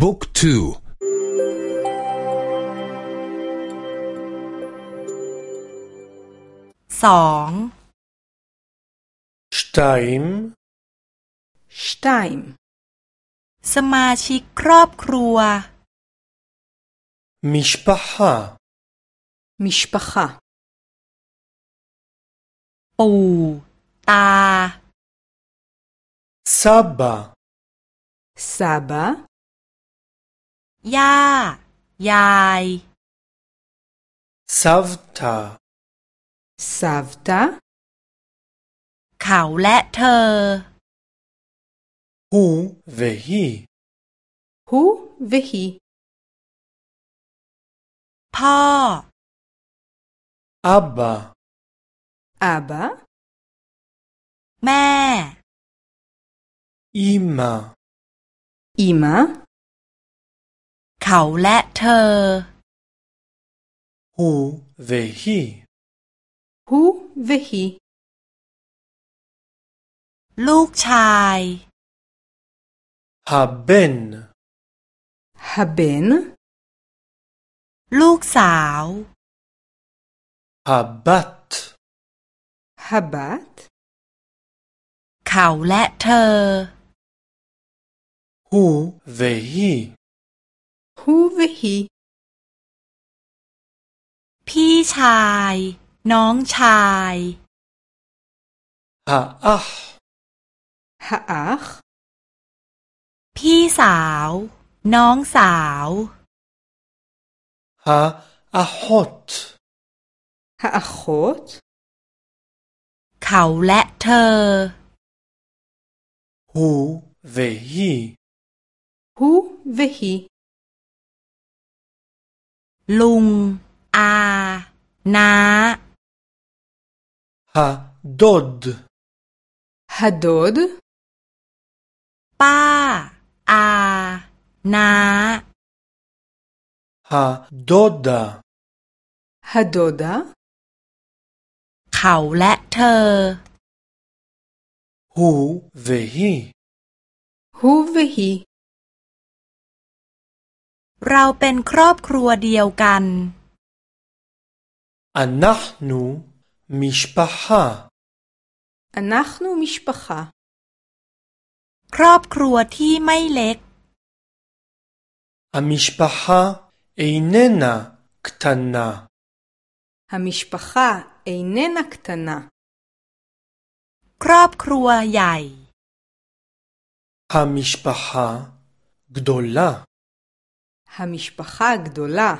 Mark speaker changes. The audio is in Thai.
Speaker 1: บุ๊กทู
Speaker 2: สอง
Speaker 3: สไตม์
Speaker 4: สไตม์
Speaker 2: สมาชิกครอบครัว
Speaker 3: มิชปะฮะ
Speaker 4: มิชปะฮะ
Speaker 2: ปู่ตา
Speaker 3: ซาบะ
Speaker 4: ซาบะ
Speaker 2: ย่า ยาย
Speaker 3: ซาวตา
Speaker 4: ซาวตา
Speaker 2: เขาและเธอ
Speaker 3: ฮูเวฮี
Speaker 4: ฮูเวฮี
Speaker 2: พ่อ
Speaker 3: อับบา
Speaker 4: อับบา
Speaker 2: แม่
Speaker 3: อิมา
Speaker 4: อิมา
Speaker 2: เขาและเธอ
Speaker 3: ฮูเวฮี
Speaker 4: ฮูเวฮี
Speaker 2: ลูกชาย
Speaker 3: ฮับเบน
Speaker 4: ฮับเบน
Speaker 2: ลูกสาว
Speaker 3: ฮับบัต
Speaker 4: ฮับบัต
Speaker 2: เขาและเธอ
Speaker 3: ฮูเวฮี
Speaker 4: ฮูเวฮี
Speaker 2: พี่ชาย น้องชาย
Speaker 3: ฮาอัค
Speaker 4: ฮาอัค
Speaker 2: พี่สาว น้องสาว
Speaker 3: ฮาอัคต
Speaker 4: ฮาอัคต
Speaker 2: เขาและเธอ
Speaker 3: ฮูเวฮี
Speaker 4: ฮูเวฮี
Speaker 2: ลุง อาน้า
Speaker 3: ฮาดด
Speaker 4: ฮาดด
Speaker 2: ป้า อาน้า
Speaker 3: ฮาดดา
Speaker 4: ฮาดดา
Speaker 2: เขาและเธอ
Speaker 3: ฮูเวฮี
Speaker 4: ฮู เวฮี
Speaker 2: เราเป็นครอบครัวเดียวกัน
Speaker 3: อันนักนูมิชปะฮะ
Speaker 4: อันนักนูมิชปะฮะ
Speaker 2: ครอบครัวที่ไม่เล็ก
Speaker 3: อามิชปะฮะเอเนนักตันนา
Speaker 4: อามิชปะฮะเอเนนักตันนา
Speaker 2: ครอบครัวใหญ่า
Speaker 3: มิ
Speaker 4: המשפחה הגדולה